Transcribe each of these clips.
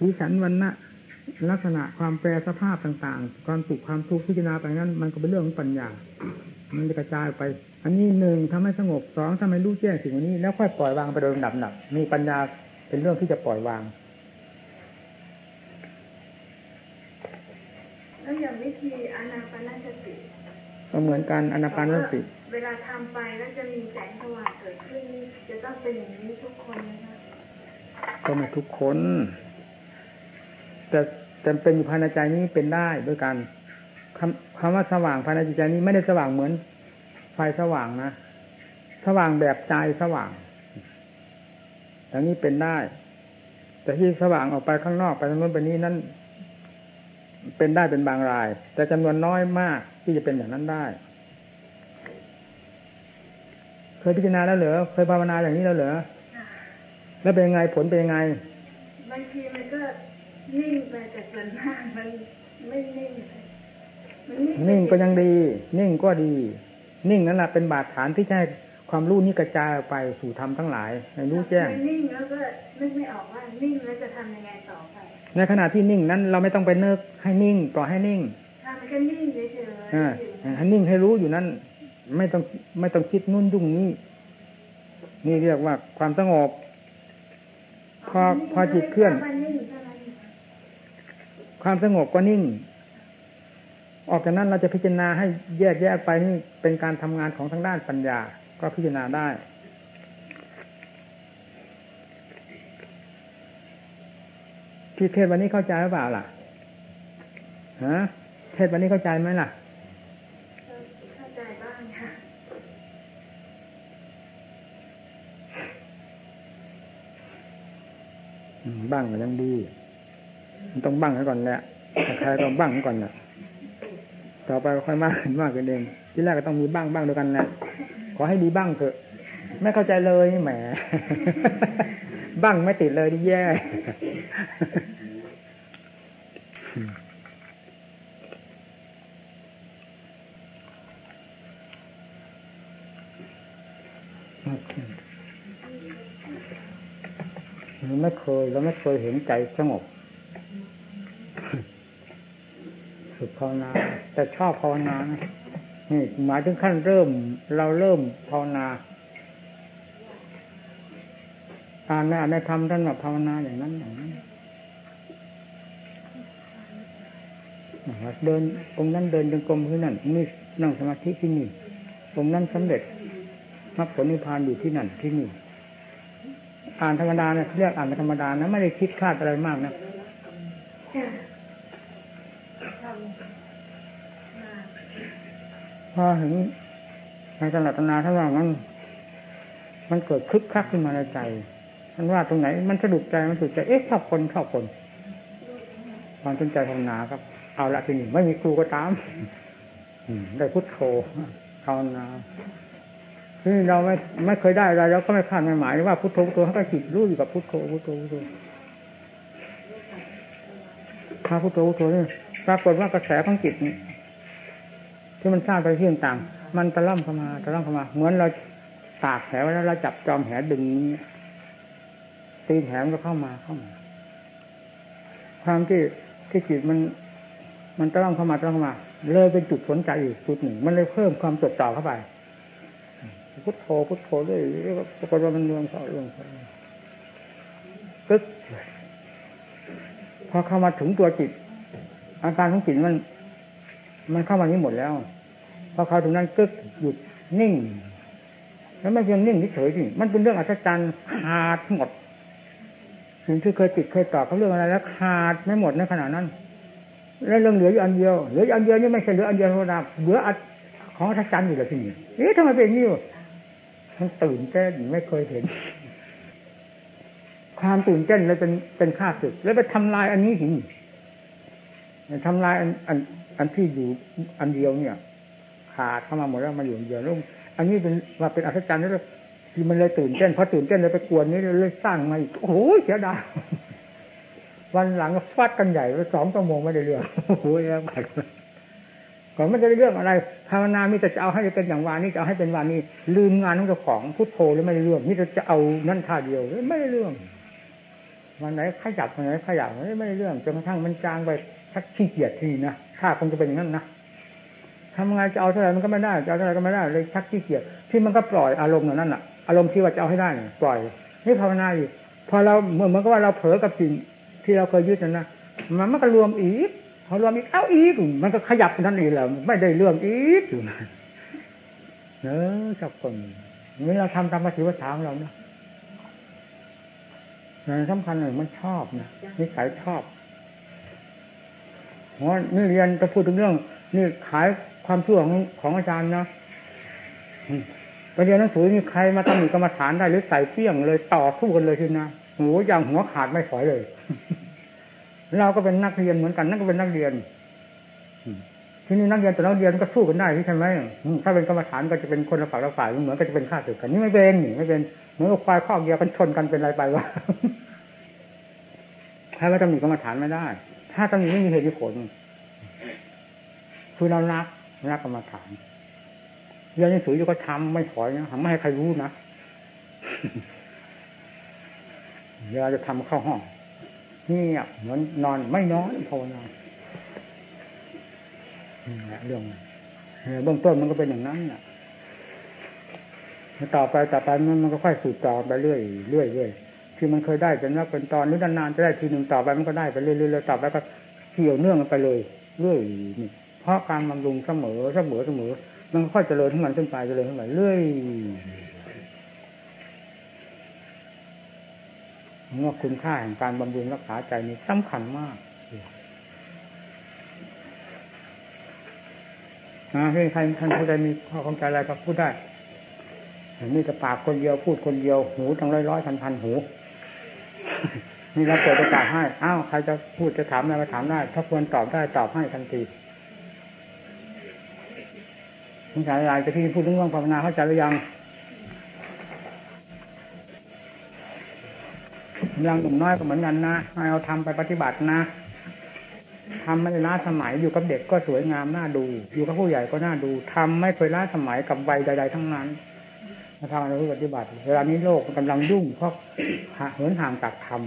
สีสันวันนะลักษณะความแปรสภาพต่างๆ ความสุขความทุกข์พิจารณาไปนั้น มันก็เป็นเรื่องของปัญญา มันจะกระจายไป อันนี้หนึ่งทำให้สงบสองทำให้รู้แจ้งสิ่งนี้ แล้วค่อยปล่อยวางไปโดยลำดับหนักมีปัญญาเป็นเรื่องที่จะปล่อยวางแล้วอย่างวิธีอานาปานสติก็เหมือนกันอนาปานสติ เวลาทำไปแล้วจะมีแสงสว่างเกิดขึ้นนี่จะต้องเป็นอย่างนี้ทุกคนนะคะก็ไม่ทุกคน แต่แต่เป็นอยู่ภายในใจนี้เป็นได้ด้วยกันคำคำว่าสว่างภายในจิตใจนี้ไม่ได้สว่างเหมือน ไฟสว่างนะสว่างแบบใจสว่างอย่างนี้เป็นได้ แต่ที่สว่างออกไปข้างนอกไปทางโน้นไปนี้นั้นเป็นได้เป็นบางราย แต่จำนวนน้อยมากที่จะเป็นอย่างนั้นได้ เคยพิจารณาแล้วเหรอเคยภาวนาอย่างนี้แล้วเหรอแล้วเป็นยังไงผลเป็นยังไงบางทีมันก็ นิ่งไปแต่ส่วนมากมันไม่นิ่งมันนิ่งนิ่งก็ยังดี นิ่งก็ดี นิ่งนั่นแหละเป็นบาดฐานที่จะให้ความรู้นี้กระจายออกไปสู่ธรรมทั้งหลายให้รู้แจ้งไม่นิ่งแล้วก็นึกไม่ออกว่านิ่งแล้วจะทำยังไงต่อไปในขณะที่นิ่งนั้นเราไม่ต้องไปเนิกให้นิ่งปล่อยให้นิ่งถ้ามันก็นิ่งเฉยอ่าๆอยู่ให้นิ่งให้รู้อยู่นั้น ไม่ต้องไม่ต้องคิดนุ่นยุ่งนี้ นี่เรียกว่าความสงบพอพอจิตเคลื่อน มันนิ่งเท่านั้น ความสงบก็นิ่ง ออกจากนั้นเราจะพิจารณาให้แยกแยกไปนี่เป็นการทำงานของทางด้านปัญญา ก็พิจารณาได้ ที่เทศวันนี้เข้าใจหรือเปล่าล่ะฮะเทศวันนี้เข้าใจไหมล่ะเข้าใจบ้างค่ะอืมบ้างก็ยังดี มันต้องบ้างไว้ก่อนแหละใครๆต้องบ้างไว้ก่อนน่ะต่อไปค่อยมากขึ้นมากขึ้นเองที่แรกก็ต้องมีบ้างบ้างด้วยกันแหละขอให้ดีบ้างเถอะไม่เข้าใจเลยแหม บ้างไม่ติดเลยนี่แย่เราไม่เคยเราไม่เคยเห็นใจสงบ ฝึกภาวนาแต่ชอบภาวนานี่หมายถึงขั้นเริ่ม เราเริ่มภาวนาอ่านในอ่านในธรรมท่านว่าภาวนาอย่างนั้นอย่างนั้นเดินองค์นั้นเดินจงกรมที่นั่นนี่นั่งสมาธิที่นี่องค์นั้นสำเร็จมรรคผลนิพพานอยู่ที่นั่นที่นี่อ่านธรรมดาเนี่ยเรียกอ่านธรรมดานะไม่ได้คิดคาดอะไรมากนะ พอถึงในตลาดนาถ้านว่ามัน มันเกิดคึกคักขึ้นมาในใจมันว่าตรงไหน มันสะดุดใจมันสะดุดใจเอ๊ะชอบคนชอบคนความสนใจภาวนาครับ เอาละทีนี้ไม่มีครูก็ตามได้พุทโธภาวนาที่เราไม่ไม่เคยได้อะไรเราก็ไม่คาดไม่หมายว่าพุทโธพุทโธเขาก็จิตรู้อยู่กับพุทโธพุทโธพุทโธถ้าพุทโธพุทโธเนี่ย ปรากฏว่ากระแสของจิตนี่ที่มันสร้างไปที่ต่างมันตะล่อมเข้ามาตะล่อมเข้ามา เหมือนเราตากแหไว้แล้วเราจับจอมแหดึงนี้ตีแหมันก็เข้ามาเข้ามา ความที่ที่จิตมัน มันตะล่อมเข้ามาตะล่อมเข้ามา เลยเป็นจุดสนใจอีกจุดหนึ่ง มันเลยเพิ่มความจดจ่อเข้าไปพุทโธพุทโธด้วยปรากฏว่ามันรวมเข้ารวมเข้าตึ๊กพอเข้ามาถึงตัวจิต อาการของจิตมัน มันเข้ามานี้หมดแล้วพอเขาถึงนั้นกึกหยุดนิ่ง แล้วไม่เพียงนิ่งเฉยๆสิมันเป็นเรื่องอัศจรรย์ขาดหมดสิ่งที่เคยติดเคยต่อเขาเรื่องอะไรแล้วขาดไม่หมดในขณะนั้น แล้วเรื่องเหลืออยู่อันเดียวเหลืออันเดียวนี่ไม่ใช่เหลืออันเดียวธรรมดาเหลืออัของอัศจรรย์อยู่แล้วที่นี่เอ๊ะทำไมเป็นอย่างนี้วะมันตื่นเต้นไม่เคยเห็น ความตื่นเต้นเลยเป็นเป็นข้าศึกแล้วไปทำลายอันนี้หิ ทำลายอันอันอันที่อยู่อันเดียวเนี่ย ขาดเข้ามาหมดแล้วมาอยู่อันเดียวแล้วอันนี้เป็นว่าเป็นอัศจรรย์แล้วที่มันเลยตื่นเต้นพอตื่นเต้นเลยไปกวนนี้เลยสร้างมาอีกโอ้โหเสียดายวันหลังก็ฟาดกันใหญ่ไปสองชั่วโมงไม่ได้เรื่องโอ้โหแล้วก่อนไม่ได้เรื่องอะไรภาวนามีแต่จะเอาให้เป็นอย่างวานี้จะเอาให้เป็นวานี้ ลืมงานของเจ้าของพุทโธหรือไม่ได้เรื่องนี่จะเอานั่นท่าเดียวไม่ได้เรื่องวันไหนขยับวันไหนขยับไม่ได้เรื่องจนกระทั่งมันจางไป ชักขี้เกียจทีนะถ้าคงจะเป็นอย่างนั้นนะทำไงจะเอาเท่าไหร่มันก็ไม่ได้จะเอาเท่าไหร่ก็ไม่ได้เลยชักขี้เกียจที่มันก็ปล่อยอารมณ์นั่นน่ะ อารมณ์ที่ว่าจะเอาให้ได้ปล่อยนี่ภาวนาอยู่พอเราเหมือนเหมือนกับว่าเราเผลอกับสิ่งที่เราเคยยึดนั่นนะมันมันก็รวมอีกพอรวมอีกเอ้าอีกมันก็ขยับนั่นเองแหละไม่ได้เรื่องอีกอยู่นะเนอสักคนนี่เราทำตามภาษีภาษาของเราเนาะสำคัญหนึ่งมันชอบนะนิสัยชอบ เพรานี่เรียนจะพูดถึงเรื่อง นี่ขายความชั่วของของอาจารย์นะไปเรียนหนังสือนี่ใครมาทำหนึ่กรรมฐานได้หรือใส่เปี้ยงเลยต่อสู้กันเลยทีนะหัวอย่างหัวขาดไม่ถอยเลย เราก็เป็นนักเรียนเหมือนกัน นั่นก็เป็นนักเรียนที่นี่นักเรียนแต่นักเรียนก็สู้กันได้ใช่ไหมถ้าเป็นกรรมฐานก็จะเป็นคนละฝ่ายละฝ่ายเหมือนก็จะเป็นข้าศึกกันนี่ไม่เป็นนี่ไม่เป็นเหมือนควายข้อเกียวกันชนกันเป็นอะไรไปวะใครว่าตำหนิกรรมฐานไม่ได้ ถ้าตำหนิไม่มีเหตุผล คือเรารักรักกรรมฐานเรียนหนังสืออยู่ก็ทำไม่ถอยนะไม่ให้ใครรู้นะเวลาจะทำเข้าห้องนี่เหมือนนอนไม่นอนภาวนาเรื่องเบื้องต้นมันก็เป็นอย่างนั้นแหละต่อไปต่อไปมันก็ค่อยสูตรต่อไปเรื่อยเรื่อยเรื่อย ที่มันเคยได้จนว่าเป็นตอนหรือนานๆจะได้ทีหนึ่งต่อไปมันก็ได้ไปเรื่อยๆต่อไปก็เกี่ยวเนื่องกันไปเลยเรื่อยนี่เพราะการบำรุงเสมอเสมอเสมอ มันค่อยเจริญขึ้นมาขึ้นไปเจริญขึ้นไปเรื่อยว่าคุณค่าแห่งการบำรุงรักษาใจนี่สำคัญมากนะที่ใครท่านผู้ใดมีข้อข้องใจอะไรก็พูดได้นี่จะปากคนเดียวพูดคนเดียวหูทั้งร้อยร้อยพันพันหู นี่เราเปิดโอกาสให้อ้าวใครจะพูดจะถามอะไรมาถามได้ ถ้าควรตอบได้ตอบให้ทันทีคุณสายลายจะที่พูดเรื่องภาวนาเข้าใจหรือยังยังหนุ่มน้อยก็เหมือนกันนะให้เอาทำไปปฏิบัตินะทำไม่ล้าสมัยอยู่กับเด็กก็สวยงามน่าดู อยู่กับผู้ใหญ่ก็น่าดูทำไม่เคยล้าสมัยกับวัยใด ๆ ทั้งนั้น มาทำอะไรปฏิบัติ เวลานี้โลกมันกำลังยุ่งเพราะเหินห่างจากธรรม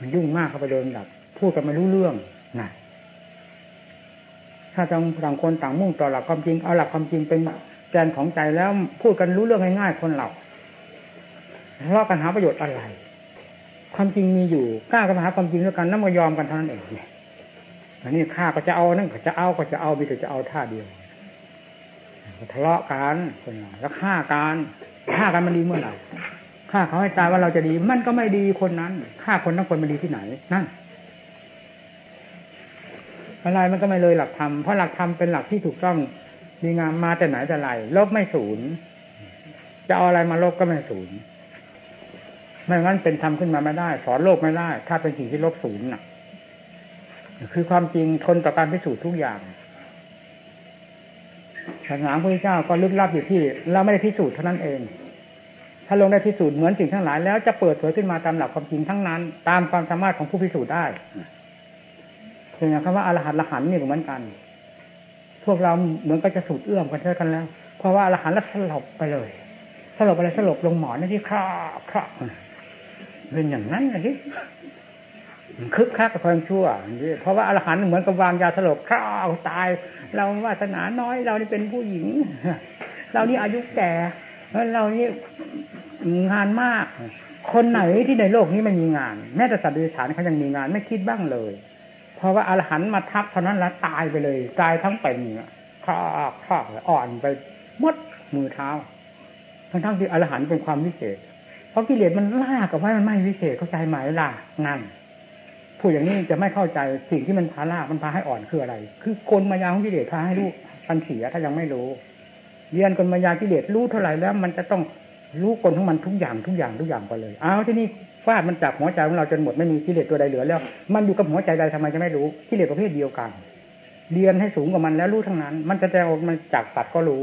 มันยุ่งมากเข้าไปเดินดับพูดกันไม่รู้เรื่องนะถ้าต่างต่างคนต่างมุ่งต่อหลักความจริงเอาหลักความจริงเป็นแกนของใจแล้วพูดกันรู้เรื่องง่ายๆคนเราทะเลาะกันหาประโยชน์อะไร ความจริงมีอยู่กล้ากันหาความจริงด้วยกันน้ำมายอมกันเท่านั้นเองอันนี้ข้าก็จะเอานั่นก็จะเอาก็จะเอามีแต่จะเอาท่าเดียว ทะเลาะกันคนแล้วฆ่าการฆ่ากันมันดีเมื่อไหร่ฆ่าเขาให้ตายว่าเราจะดี มันก็ไม่ดีคนนั้นฆ่าคนทั้งคนมันดีที่ไหนนั่นอะไรมันก็ไม่เลยหลักธรรมเพราะหลักธรรมเป็นหลักที่ถูกต้องดีงามมาแต่ไหนแต่ไรลบไม่ศูนย์จะเอาอะไรมาลบก็ไม่ศูนย์ไม่งั้นเป็นธรรมขึ้นมาไม่ได้ สอนโลกไม่ได้ ถ้าเป็นสิ่งที่ลบศูนย์น่ะ คือความจริงทนต่อการพิสูจน์ทุกอย่างาสนาพระเจ้าก็ลึกลับอยู่ที่ เราไม่ได้พิสูจน์เท่านั้นเอง ถ้าลงได้พิสูจน์เหมือนสิ่งทั้งหลายแล้วจะเปิดเผยขึ้นมาตามหลักความจริงทั้งนั้น ตามความสามารถของผู้พิสูจน์ได้ถึงอย่างคำว่าอรหันต์ละหันนี่ก็เหมือนกัน พวกเราเหมือนก็จะสูดเอื้อมกันเท่ากันแล้ว เพราะว่าอรหันต์แล้วสลบไปเลยสลบอะไรสลบลงหมอนนี่ที่คราคราเป็นอย่างนั้นเลยที่ คึกคักกับความชั่ว เพราะว่าอรหันต์เหมือนกับวางยาสลบข้าวตาย เราวาสนาน้อย เรานี่เป็นผู้หญิง เรานี่อายุแก่เรานี่งานมาก คนไหนที่ในโลกนี้ไม่มีงาน แม้แต่สัตว์เดรัจฉานเขายังมีงานไม่คิดบ้างเลย เพราะว่าอรหันต์มาทับเท่านั้นล้วตายไปเลย ตายทั้งเป็นข้าข้าอ่อนไปมดมือเท้า ทั้งทั้งที่อรหันต์เป็นความวิเศษ เพราะกิเลสมันลากกับว่ามันไม่วิเศษเข้าใจไหมล่ะนั่น พูดอย่างนี้จะไม่เข้าใจสิ่งที่มันพาล่ามันพาให้อ่อนคืออะไร คือกลมายาของกิเลสพาให้รู้ปันเสียถ้ายังไม่รู้เรียนกลมายากิเลสรู้เท่าไหร่แล้ว มันจะต้องรู้กลของมันทุกอย่างทุกอย่างทุกอย่างไปเลยเอาที่นี่ฟาดมันจับหัวใจของเราจนหมดไม่มีกิเลสตัวใดเหลือแล้ว มันอยู่กับหัวใจใดทำไมจะไม่รู้กิเลสประเภทเดียวกัน เรียนให้สูงกว่ามันแล้วรู้ทั้งนั้น มันจะแสดงออกมันจากสัตว์ก็รู้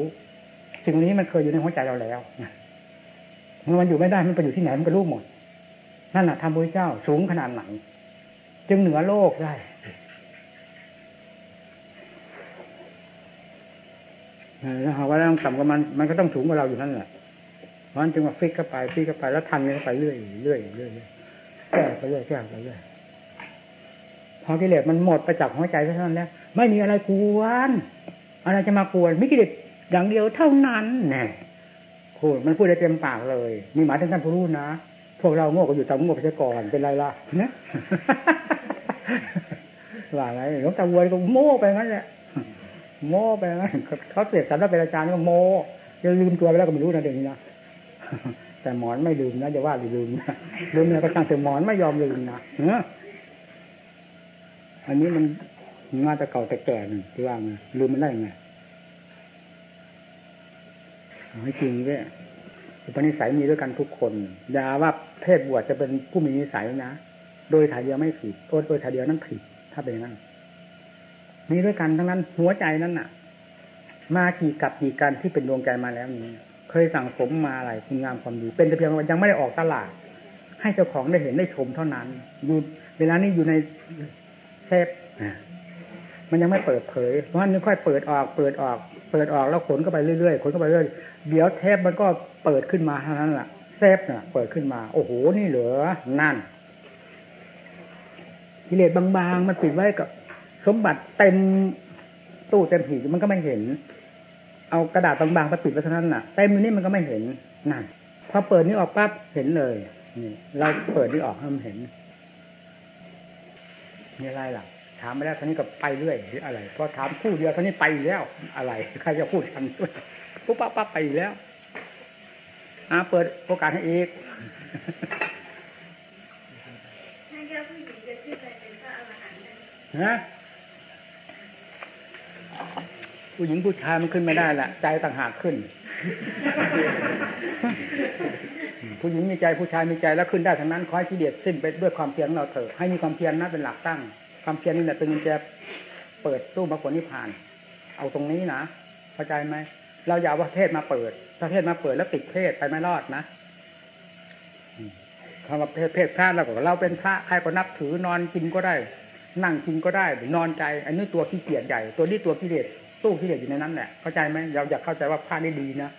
สิ่งนี้มันเคยอยู่ในหัวใจเราแล้วเมื่อมันอยู่ไม่ได้มันไปอยู่ที่ไหนมันก็รู้หมดนั่นแหะทำพระเจ้าสูงขนาดไหน จึงเหนือโลกได้แล้วหาว่าเราต้องต่ำกว่ามันมันก็ต้องสูงกว่าเราอยู่นั่นแหละเพราะนั้นจึงมาฝึกเข้าไปฝึกเข้าไปแล้วทันเข้าไปเรื่อยเรื่อยเรื่อยแก้ไปเรื่อยแก้ไปเรื่อยพอกิเลสมันหมดไปจากหัวใจเท่านั้นแล้วไม่มีอะไรกวนอะไรจะมากวนมีกิเลสอย่างเดียวเท่านั้นแน่พูดมันพูดได้เต็มปากเลย มีหมายถึงท่านผู้รู้นะ พวกเราโง่ก็อยู่ตามโง่ไปซะก่อนเป็นไรล่ะนะว่าไงหลวงตาวัวก็โม่ไปงั้นแหละโม่ไปงั้นเขาเสียสันว่าเป็นอาจารย์ก็โม่จะลืมตัวไปแล้วก็ไม่รู้นะเดี๋ยวนี้นะแต่หมอนไม่ลืมนะจะว่าลืมนะลืมนะก็ตั้งแต่หมอนไม่ยอมลืมนะเนอะอันนี้มันงานแต่เก่าแต่แก่หนึ่งที่ว่าไงลืมมันได้ไงให้จริงเว้ยต อนนี้สายมีด้วยกันทุกคนอย่าว่าเพศบวชจะเป็นผู้มีนิสัยนะโดยถ่ายเดียวไม่ผิดโดยถ่ายเดียวนั้นผิด ถ้าเป็นอย่างนั้นมีด้วยกันทั้งนั้นหัวใจนั้นน่ะ มากี่กับกี่กันที่เป็นดวงใจมาแล้วนี้ เคยสั่งสมมาอะไรคุณงามความดี เป็นแต่เพียงว่ายังไม่ได้ออกตลาด ให้เจ้าของได้เห็นได้ชมเท่านั้นอยู่เวลานี้อยู่ในเซฟมันยังไม่เปิดเผยเพราะนั้นค่อยเปิดออก เปิดออก เปิดออกแล้วขนเข้าไปเรื่อยๆขนเข้าไปเรื่อยเดี๋ยวเทปมันก็เปิดขึ้นมาเท่านั้นแหละเซฟเนี่ยเปิดขึ้นมา โอ้โหนี่เหลือนั่นกิเลสบางๆ มันปิดไว้กับ สมบัติเต็มตู้เต็มหีบมันก็ไม่เห็น เอากระดาษบางๆไปปิดไว้เท่านั้นน่ะเต็มนี้มันก็ไม่เห็นนั่นพอเปิดนี้ออกปั๊บเห็นเลยนี่เราเปิดนี้ออกให้มันเห็นมีอะไรล่ะ ถามไปแล้วท่านี้ก็ไปเรื่อยหรืออะไรพอถามคู่เดียวท่านี้ไปแล้วอะไรใครจะพูดทันด้วยปุ๊บปั๊บปั๊บไปแล้วอ่าเปิดโอกาสให้อีกให้แก้ผู้หญิงจะขึ้นไปเอรหันต์ได้ฮะผู้หญิงผู้ชายมันขึ้นไม่ได้ละใจต่างหากขึ้น ผู้หญิงมีใจผู้ชายมีใจแล้วขึ้นได้ทั้งนั้นขอให้กิเลสสิ้นไปด้วยความเพียรของเราเถอะให้มีความเพียรนะเป็นหลักตั้ง ความเพียรนี่แหละเป็นกุญแจเปิดตู้มรรคผลนิพพาน เอาตรงนี้นะเข้าใจไหมเราอย่าว่าเทศมาเปิด ถ้าเทศมาเปิดแล้วติดเพศไปไม่รอดนะคำว่าเพศเพระเราก็เราเป็นพระใครก็นับถือนอนกินก็ได้ นั่งกินก็ได้หรือนอนใจ อันนี้ตัวขี้เกียจใหญ่ ตัวนี้ตัวกิเลสตู้กิเลสอยู่ในนั้นแหละเข้าใจไหมเราอยากเข้าใจว่าพระนี่ดีนะ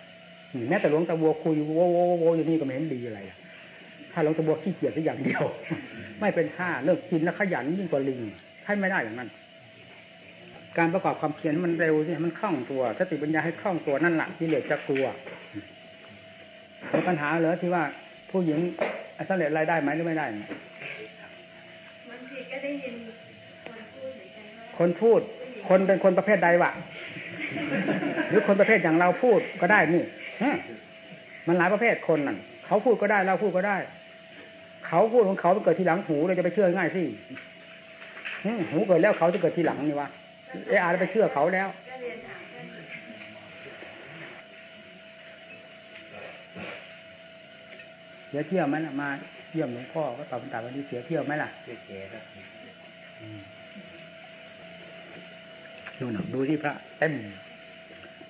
แม้แต่หลวงตาบัวคุยโวโวโวอยู่นี่ก็ไม่เห็นดีอะไรถ้าหลวงตาบัวขี้เกียจสักอย่างเดียว ไม่เป็นท่าเลิกกินแล้วขยันยิ่งกว่าลิงใช่ไม่ได้อย่างนั้น การประกอบความเพียรมันเร็วสิมันคล่องตัวสติปัญญาให้คล่องตัวนั่นแหละกิเลสจะกลัวมีปัญหาเหรอที่ว่าผู้หญิงสำเร็จรายได้ไหมหรือไม่ได้บางทีก็ได้ยินคนพูดเหมือนกันว่าคนพูดคนเป็นคนประเภทใดวะหรือคนประเภทอย่างเราพูดก็ได้นี่ฮะมันหลายประเภทคนนั่นเขาพูดก็ได้เราพูดก็ได้ เขาพูดของเขาเกิดทีหลังหูเราจะไปเชื่อง่ายสิหูเกิดแล้วเขาจะเกิดทีหลังนี่วะเอออาไปเชื่อเขาแล้วเสียเที่ยวไหมล่ะมาเยี่ยมหลวงพ่อก็ตอบคำถามวันนี้เสียเที่ยวไหมล่ะเจ๊ๆครับดูหนังดูที่พระเต็ม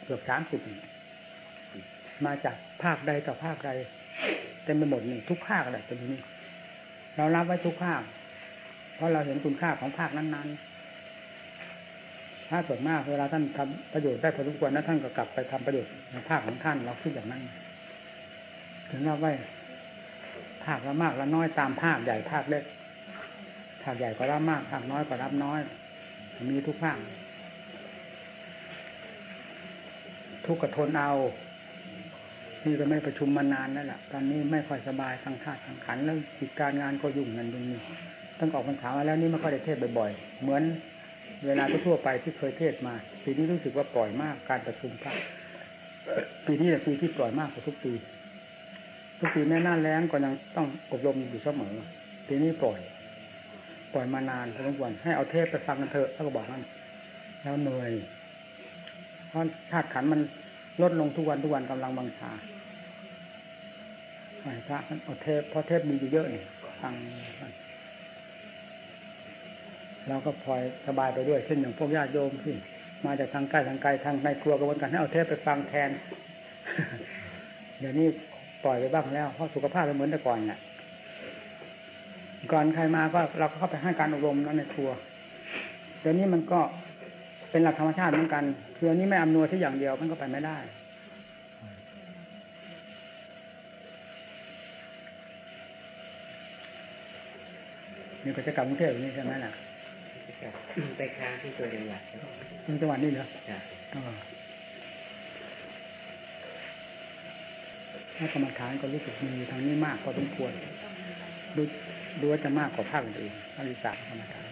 เกือบสามสิบมาจากภาคใดต่อภาคใดเต็มไปหมดนี่ทุกภาคแหละตรงนี้ เรารับไว้ทุกภาค เพราะเราเห็นคุณค่าของภาคนั้นๆ ถ้าส่วนมากเวลาท่านทำประโยชน์ได้พอสมควรนะท่านก็กลับไปทำประโยชน์ในภาคของท่านเราคิดอย่างนั้น ถึงรับไว้ภาคละมากละน้อยตามภาคใหญ่ภาคเล็ก ภาคใหญ่ก็รับมาก ภาคน้อยก็รับน้อย มีทุกภาค ทุกข์กทนเอา นี่ก็ไม่ได้ประชุมมานานแล้วล่ะ ตอนนี้ไม่ค่อยสบายทางธาตุทางขันแล้วกิจการงานก็ยุ่งเงินยุ่งนี่ตั้งออกพรรษามาแล้วนี่ไม่ค่อยได้เทศบ่อยๆ เหมือนเวลาทั่วๆไปที่เคยเทศมา ปีนี้รู้สึกว่าปล่อยมากการประชุมพระปีนี้เป็นปีที่ปล่อยมากกว่าทุกปี ทุกปีแม่น่าแรงก็ยังต้องอบรมอยู่เสมอปีนี้ปล่อย ปล่อยมานานพอสมควรให้เอาเทศไปฟังกันเถอะท่านก็บอกนั่นแล้วเหนื่อยเพราะธาตุขันมัน ลดลงทุกวันทุกวันกำลังบังชาพระท่านอาเทปเพราะเทปมีอยู่เยอะนี่ฟังเราก็พลอยสบายไปด้วยเช่นอย่างพวกญาติโยมที่มาจากทางใกล้ทางไกลทางในครัวกระบวนการให้เอาเทปไปฟังแทน เดี๋ยวนี้ปล่อยไปบ้างแล้วเพราะสุขภาพไม่เหมือนแต่ก่อนเนี่ยก่อนใครมาก็เราก็เข้าไปให้การอบรมนั้นในครัวเดี๋ยวนี้มันก็ เป็นหลักธรรมชาติเหมือนกันคืออันนี้ไม่อำนวยที่อย่างเดียวมันก็ไปไม่ได้คนี่ก็จะกลับกรุงเทพอย่างนี้ใช่ไหมล่ะไปค้างที่ตัวจังหวัดครับที่จังหวัดนี่เหรอครับอ๋อถ้ากรรมฐานก็รู้สึกมีทางนี้มากพอสมควรดูดูว่าจะมากกว่าภาคอื่นๆภาคอีสานกรรมฐาน